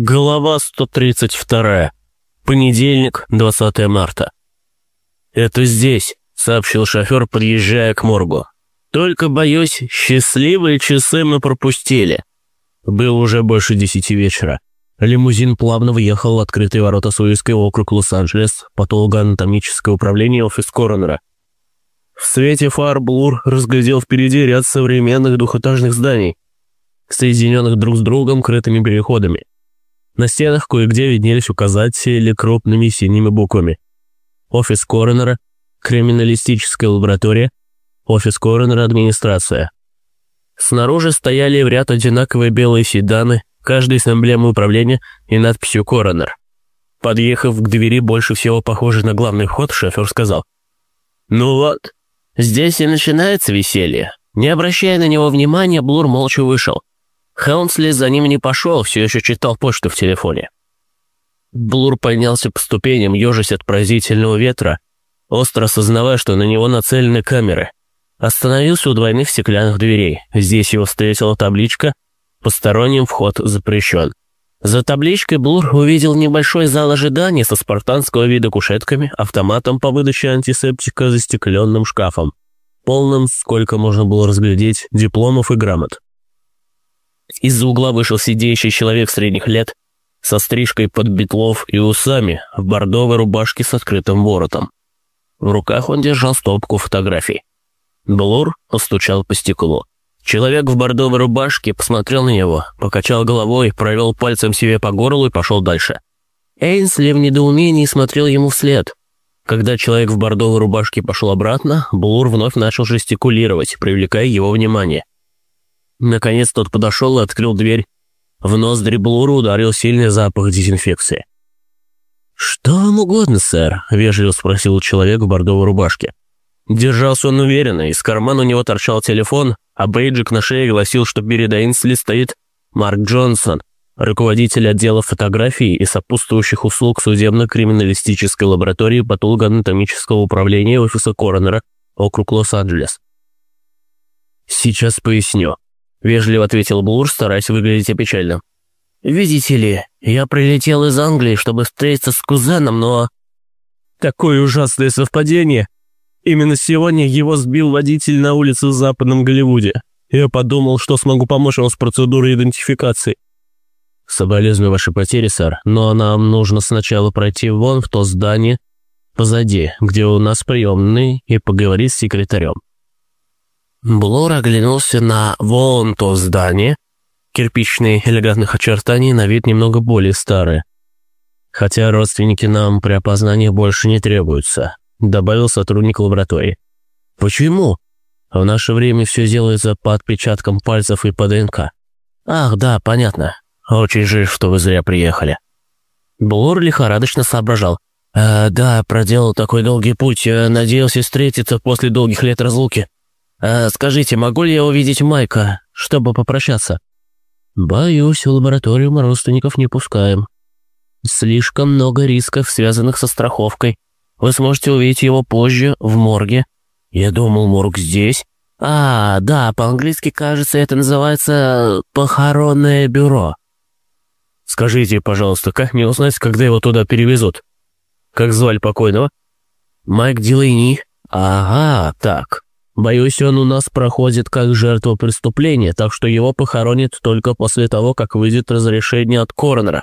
Глава 132. Понедельник, 20 марта. «Это здесь», — сообщил шофер, подъезжая к моргу. «Только, боюсь, счастливые часы мы пропустили». Было уже больше десяти вечера. Лимузин плавно въехал в открытые ворота Суэцкий округ Лос-Анджелес, патологоанатомическое управление офис коронера. В свете фар Блур разглядел впереди ряд современных двухэтажных зданий, соединенных друг с другом крытыми переходами. На стенах кое-где виднелись указатели крупными синими буквами. Офис коронера, криминалистическая лаборатория, офис коронера администрация. Снаружи стояли в ряд одинаковые белые седаны, каждый с эмблемой управления и надписью «Коронер». Подъехав к двери, больше всего похожей на главный вход, шофер сказал. «Ну вот, здесь и начинается веселье». Не обращая на него внимания, Блур молча вышел. Хаунсли за ним не пошел, все еще читал почту в телефоне. Блур поднялся по ступеням, ежась от поразительного ветра, остро осознавая, что на него нацелены камеры. Остановился у двойных стеклянных дверей. Здесь его встретила табличка «Посторонним вход запрещен». За табличкой Блур увидел небольшой зал ожидания со спартанского вида кушетками, автоматом по выдаче антисептика, застекленным шкафом, полным, сколько можно было разглядеть, дипломов и грамот. Из-за угла вышел сидящий человек средних лет, со стрижкой под бетлов и усами, в бордовой рубашке с открытым воротом. В руках он держал стопку фотографий. Блур постучал по стеклу. Человек в бордовой рубашке посмотрел на него, покачал головой, провел пальцем себе по горлу и пошел дальше. Эйнсли в недоумении смотрел ему вслед. Когда человек в бордовой рубашке пошел обратно, Блур вновь начал жестикулировать, привлекая его внимание. Наконец тот подошел и открыл дверь. В ноздри Блуру ударил сильный запах дезинфекции. «Что вам угодно, сэр?» – вежливо спросил человек в бордовой рубашке. Держался он уверенно, из кармана у него торчал телефон, а бейджик на шее гласил, что перед Эйнсли стоит Марк Джонсон, руководитель отдела фотографий и сопутствующих услуг судебно-криминалистической лаборатории патологоанатомического управления офиса Коронера, округ Лос-Анджелес. «Сейчас поясню», — вежливо ответил Блур, стараясь выглядеть опечально. «Видите ли, я прилетел из Англии, чтобы встретиться с кузеном, но...» «Такое ужасное совпадение. Именно сегодня его сбил водитель на улице в Западном Голливуде. Я подумал, что смогу помочь вам с процедурой идентификации». «Соболезную вашей потери, сэр, но нам нужно сначала пройти вон в то здание позади, где у нас приемный, и поговорить с секретарем». Блор оглянулся на вон то здание. Кирпичные элегантных очертаний на вид немного более старые. Хотя родственники нам при опознании больше не требуются, добавил сотрудник лаборатории. Почему? В наше время все делается по отпечаткам пальцев и по ДНК. Ах, да, понятно. Очень жаль, что вы зря приехали. Блор лихорадочно соображал. «Э, «Да, проделал такой долгий путь, э, надеялся встретиться после долгих лет разлуки. «А скажите, могу ли я увидеть Майка, чтобы попрощаться?» «Боюсь, в лабораторию мы родственников не пускаем. Слишком много рисков, связанных со страховкой. Вы сможете увидеть его позже, в морге. Я думал, морг здесь. А, да, по-английски, кажется, это называется похоронное бюро». «Скажите, пожалуйста, как мне узнать, когда его туда перевезут? Как звали покойного?» «Майк Дилейни». «Ага, так. Боюсь, он у нас проходит как жертва преступления, так что его похоронят только после того, как выйдет разрешение от коронера.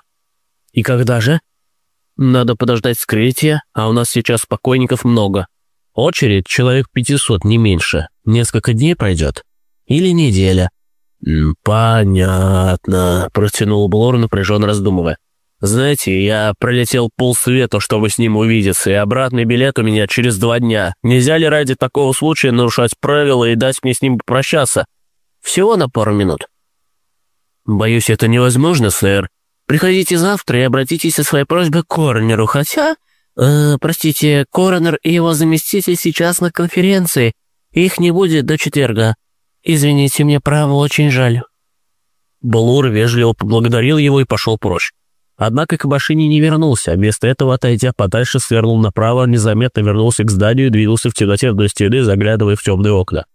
И когда же? Надо подождать скрытия, а у нас сейчас покойников много. Очередь человек 500, не меньше. Несколько дней пройдет. Или неделя. «Понятно», — протянул Блор, напряженно раздумывая. «Знаете, я пролетел полсвета, чтобы с ним увидеться, и обратный билет у меня через два дня. Нельзя ли ради такого случая нарушать правила и дать мне с ним попрощаться? Всего на пару минут». «Боюсь, это невозможно, сэр. Приходите завтра и обратитесь со своей просьбой к коронеру, хотя...» э, «Простите, коронер и его заместитель сейчас на конференции. Их не будет до четверга. Извините, мне право очень жаль». Блур вежливо поблагодарил его и пошел прочь. Однако к машине не вернулся, а вместо этого, отойдя подальше, свернул направо, незаметно вернулся к зданию и двинулся в темноте вдоль стены, заглядывая в темные окна.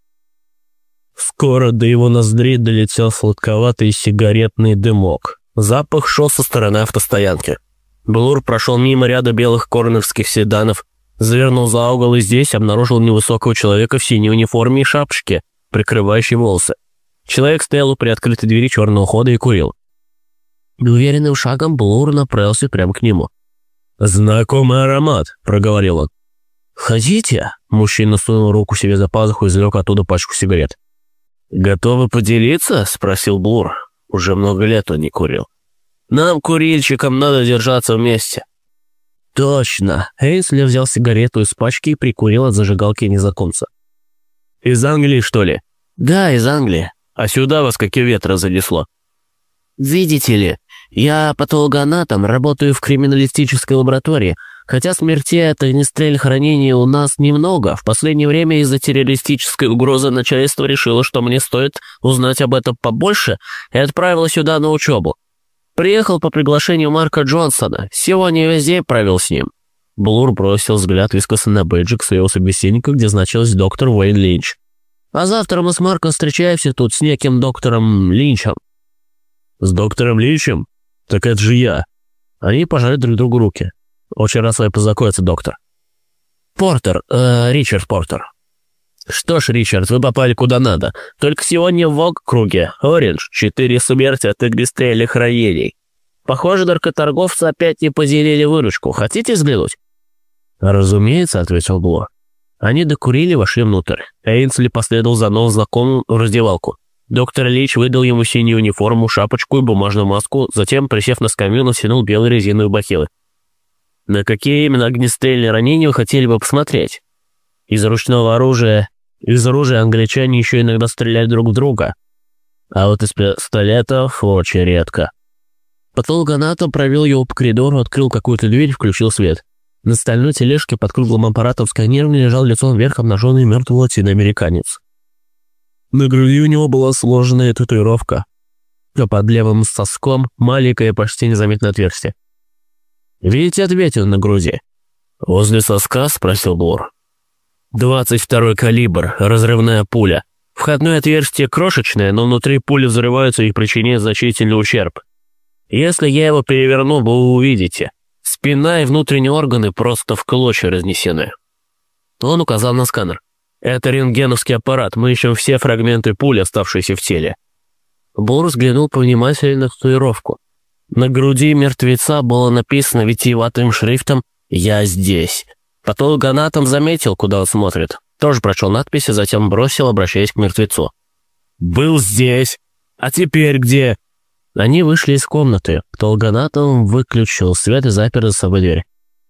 Скоро до его ноздрей долетел сладковатый сигаретный дымок. Запах шел со стороны автостоянки. Блур прошел мимо ряда белых корнерских седанов, завернул за угол и здесь обнаружил невысокого человека в синей униформе и шапочке, прикрывающей волосы. Человек стоял у приоткрытой двери черного хода и курил. Неуверенным шагом Блур направился прямо к нему. «Знакомый аромат», — проговорил он. «Хотите?» — мужчина сунул руку себе за пазуху и извлек оттуда пачку сигарет. «Готовы поделиться?» — спросил Блур. Уже много лет он не курил. «Нам, курильщикам, надо держаться вместе». «Точно!» Эйнсли взял сигарету из пачки и прикурил от зажигалки незнакомца. «Из Англии, что ли?» «Да, из Англии. А сюда вас какие ветра занесло?» «Видите ли, я патологоанатом, работаю в криминалистической лаборатории. Хотя смертей от огнестрельных ранений у нас немного, в последнее время из-за террористической угрозы начальство решило, что мне стоит узнать об этом побольше, и отправило сюда на учебу. Приехал по приглашению Марка Джонсона, сегодня весь день провел с ним». Блур бросил взгляд искоса на бейджик своего собеседника, где значилось доктор Уэйн Линч. «А завтра мы с Марком встречаемся тут с неким доктором Линчем». «С доктором Линчем? Так это же я». Они пожали друг другу руки. «Очень рад с вами познакомиться, доктор». «Портер, э, Ричард Портер». «Что ж, Ричард, вы попали куда надо. Только сегодня в Вог-круге. Ориндж, четыре смерти от огнестрельных ранений. Похоже, наркоторговцы опять не поделили выручку. Хотите взглянуть?» «Разумеется», — ответил Бло. Они докурили, вошли внутрь. Эйнсли последовал за новым знакомым в раздевалку. Доктор Лич выдал ему синюю униформу, шапочку и бумажную маску, затем, присев на скамью, натянул белые резиновые бахилы. «На какие именно огнестрельные ранения вы хотели бы посмотреть?» «Из ручного оружия. Из оружия англичане еще иногда стреляют друг в друга. А вот из пистолетов очень редко». Патологоанатом провел его по коридору, открыл какую-то дверь включил свет. На стальной тележке под круглым аппаратом сканирования лежал лицом вверх обнаженный мертвый латиноамериканец. На груди у него была сложенная татуировка, а под левым соском маленькое почти незаметное отверстие. «Видите ответил на груди?» «Возле соска?» – спросил Блор. «Двадцать второй калибр, разрывная пуля. Входное отверстие крошечное, но внутри пули взрываются и причиняют значительный ущерб. Если я его переверну, вы увидите. Спина и внутренние органы просто в клочья разнесены. Он указал на сканер. Это рентгеновский аппарат, мы ищем все фрагменты пули, оставшиеся в теле. Бор взглянул повнимательно на татуировку. На груди мертвеца было написано витиеватым шрифтом «Я здесь». Патологоанатом заметил, куда он смотрит. Тоже прочел надпись, а затем бросил, обращаясь к мертвецу. «Был здесь. А теперь где?» Они вышли из комнаты. Толганатом выключил свет и запер за собой дверь.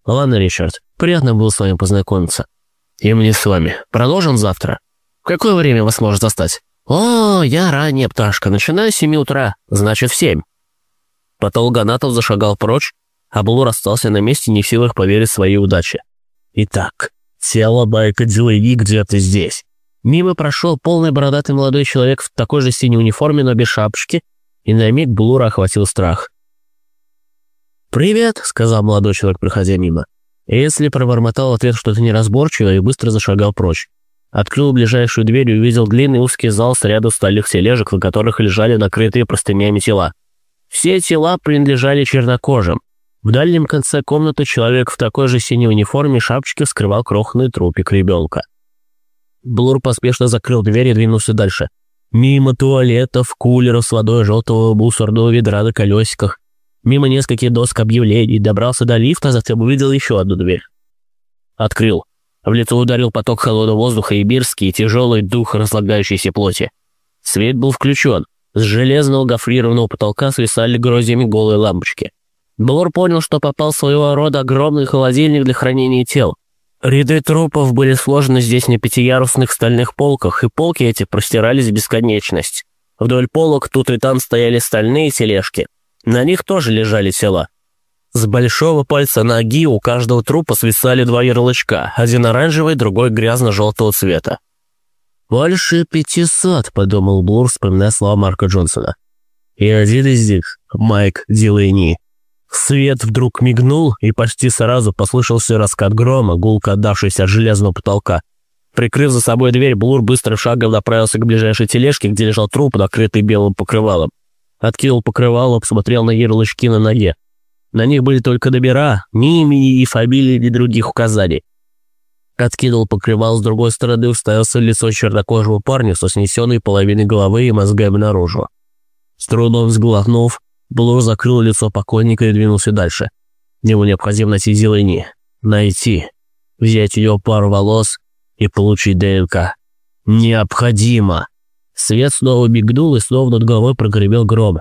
«Ладно, Ричард, приятно было с вами познакомиться. И мне с вами. Продолжим завтра. В какое время вас может застать?» «О, я ранняя пташка. Начинаю с семи утра. Значит, в семь». Патологоанатом зашагал прочь, а Блур остался на месте, не в силах поверить своей удаче. «Итак, тело Байка Дилейни где-то здесь». Мимо прошел полный бородатый молодой человек в такой же синей униформе, но без шапочки, и на миг Блура охватил страх. «Привет», — сказал молодой человек, проходя мимо. Эсли пробормотал ответ что-то неразборчивое и быстро зашагал прочь. Открыл ближайшую дверь и увидел длинный узкий зал с рядом стальных тележек, на которых лежали накрытые простынями тела. Все тела принадлежали чернокожим. В дальнем конце комнаты человек в такой же синей униформе и шапочке скрывал крохотный трупик ребенка. Блур поспешно закрыл дверь и двинулся дальше. Мимо туалетов, кулеров с водой желтого мусорного ведра на колесиках. Мимо нескольких доск объявлений. Добрался до лифта, затем увидел еще одну дверь. Открыл. В лицо ударил поток холодного воздуха и бирский, тяжелый дух разлагающейся плоти. Свет был включен. С железного гофрированного потолка свисали грозями голые лампочки. Блор понял, что попал в своего рода огромный холодильник для хранения тел. Ряды трупов были сложены здесь на пятиярусных стальных полках, и полки эти простирались в бесконечность. Вдоль полок тут и там стояли стальные тележки. На них тоже лежали тела. С большого пальца ноги у каждого трупа свисали два ярлычка, один оранжевый, другой грязно-желтого цвета. «Больше пятисот», — подумал Блур, вспоминая слова Марка Джонсона. «И один из них — Майк Дилейни». Свет вдруг мигнул, и почти сразу послышался раскат грома, гулко отдавшийся от железного потолка. Прикрыв за собой дверь, Блур быстро шагом направился к ближайшей тележке, где лежал труп, накрытый белым покрывалом. Откинул покрывало, посмотрел на ярлычки на ноге. На них были только номера, ни имени и фамилии, ни других указаний. Откинул покрывал с другой стороны, уставился в лицо чернокожего парня со снесенной половиной головы и мозгами наружу. С трудом взглотнув, Блур закрыл лицо покойника и двинулся дальше. Ему необходимо найти Зелени. Найти. Взять ее пару волос и получить ДНК. Необходимо. Свет снова мигнул, и снова над головой прогремел гром.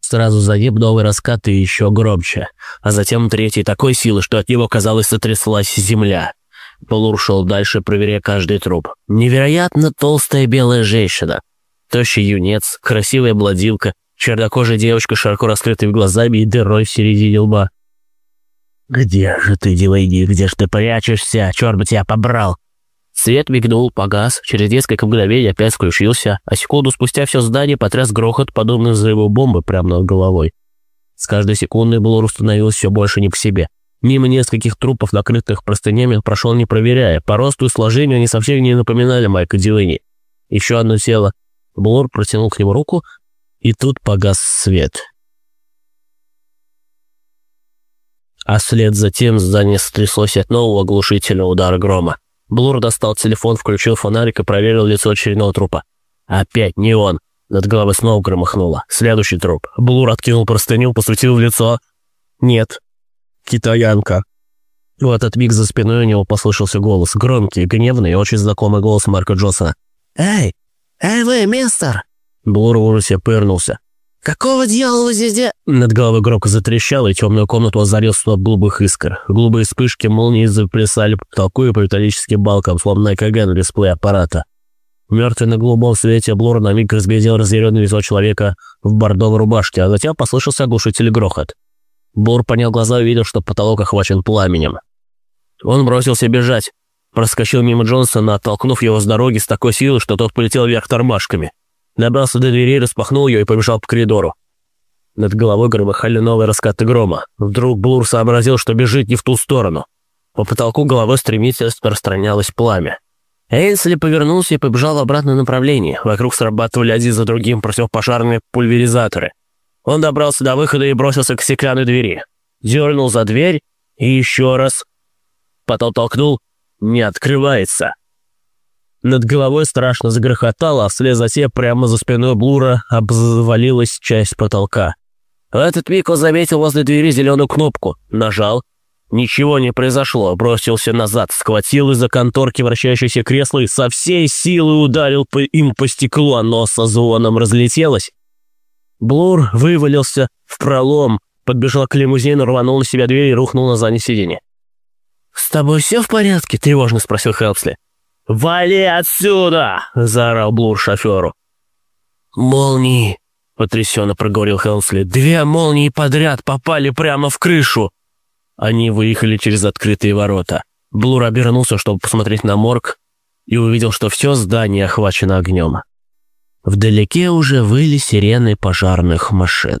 Сразу за ним новый раскат и еще громче, а затем третий такой силы, что от него, казалось, сотряслась земля. Полур шел дальше, проверяя каждый труп. Невероятно толстая белая женщина. Тощий юнец, красивая бладилка, чернокожая девочка с широко раскрытыми глазами и дырой в середине лба. «Где же ты, Дилейни, где ж ты прячешься? Черт бы тебя побрал!» Свет мигнул, погас, через несколько мгновений опять включился, а секунду спустя все здание потряс грохот, подобный взрыву бомбы прямо над головой. С каждой секундой Блор становилось все больше не по себе. Мимо нескольких трупов, накрытых простынями, прошел не проверяя. По росту и сложению они совсем не напоминали Майка Дилейни. Еще одно тело. Блор протянул к нему руку, и тут погас свет. А след за тем здание стряслось от нового оглушительного удара грома. Блур достал телефон, включил фонарик и проверил лицо очередного трупа. Опять не он. Над головой снова громыхнуло. Следующий труп. Блур откинул простыню, посветил в лицо. Нет. Китаянка. В этот миг за спиной у него послышался голос. Громкий, гневный и очень знакомый голос Марка Джонсона. «Эй! Эй вы, мистер!» Блур в ужасе пырнулся. «Какого дьявола здесь де...» Над головой громко затрещало, и темную комнату озарил столб голубых искр. Голубые вспышки молнии заплясали по потолку и по металлическим балкам, словно ЭКГ на дисплее аппарата. Мертвый на голубом свете Блур на миг разглядел разъяренное лицо человека в бордовой рубашке, а затем послышался оглушительный грохот. Блур понял глаза и увидел, что потолок охвачен пламенем. Он бросился бежать. Проскочил мимо Джонсона, оттолкнув его с дороги с такой силой, что тот полетел вверх тормашками. Добрался до двери, распахнул ее и побежал по коридору. Над головой громыхали новые раскаты грома. Вдруг Блур сообразил, что бежит не в ту сторону. По потолку головой стремительно распространялось пламя. Эйнсли повернулся и побежал в обратном направлении. Вокруг срабатывали один за другим противопожарные пульверизаторы. Он добрался до выхода и бросился к стеклянной двери. Дернул за дверь и еще раз. Потом толкнул. Не открывается. Над головой страшно загрохотало, а вслед за тем прямо за спиной Блура обвалилась часть потолка. В этот миг он заметил возле двери зеленую кнопку. Нажал. Ничего не произошло. Бросился назад, схватил из-за конторки вращающееся кресло и со всей силы ударил по им по стеклу, оно со звоном разлетелось. Блур вывалился в пролом, подбежал к лимузину, рванул на себя дверь и рухнул на заднее сиденье. «С тобой все в порядке?» – тревожно спросил Хелпсли. «Вали отсюда!» – заорал Блур шоферу. «Молнии!» – потрясенно проговорил Хелсли. «Две молнии подряд попали прямо в крышу!» Они выехали через открытые ворота. Блур обернулся, чтобы посмотреть на морг, и увидел, что все здание охвачено огнем. Вдалеке уже выли сирены пожарных машин.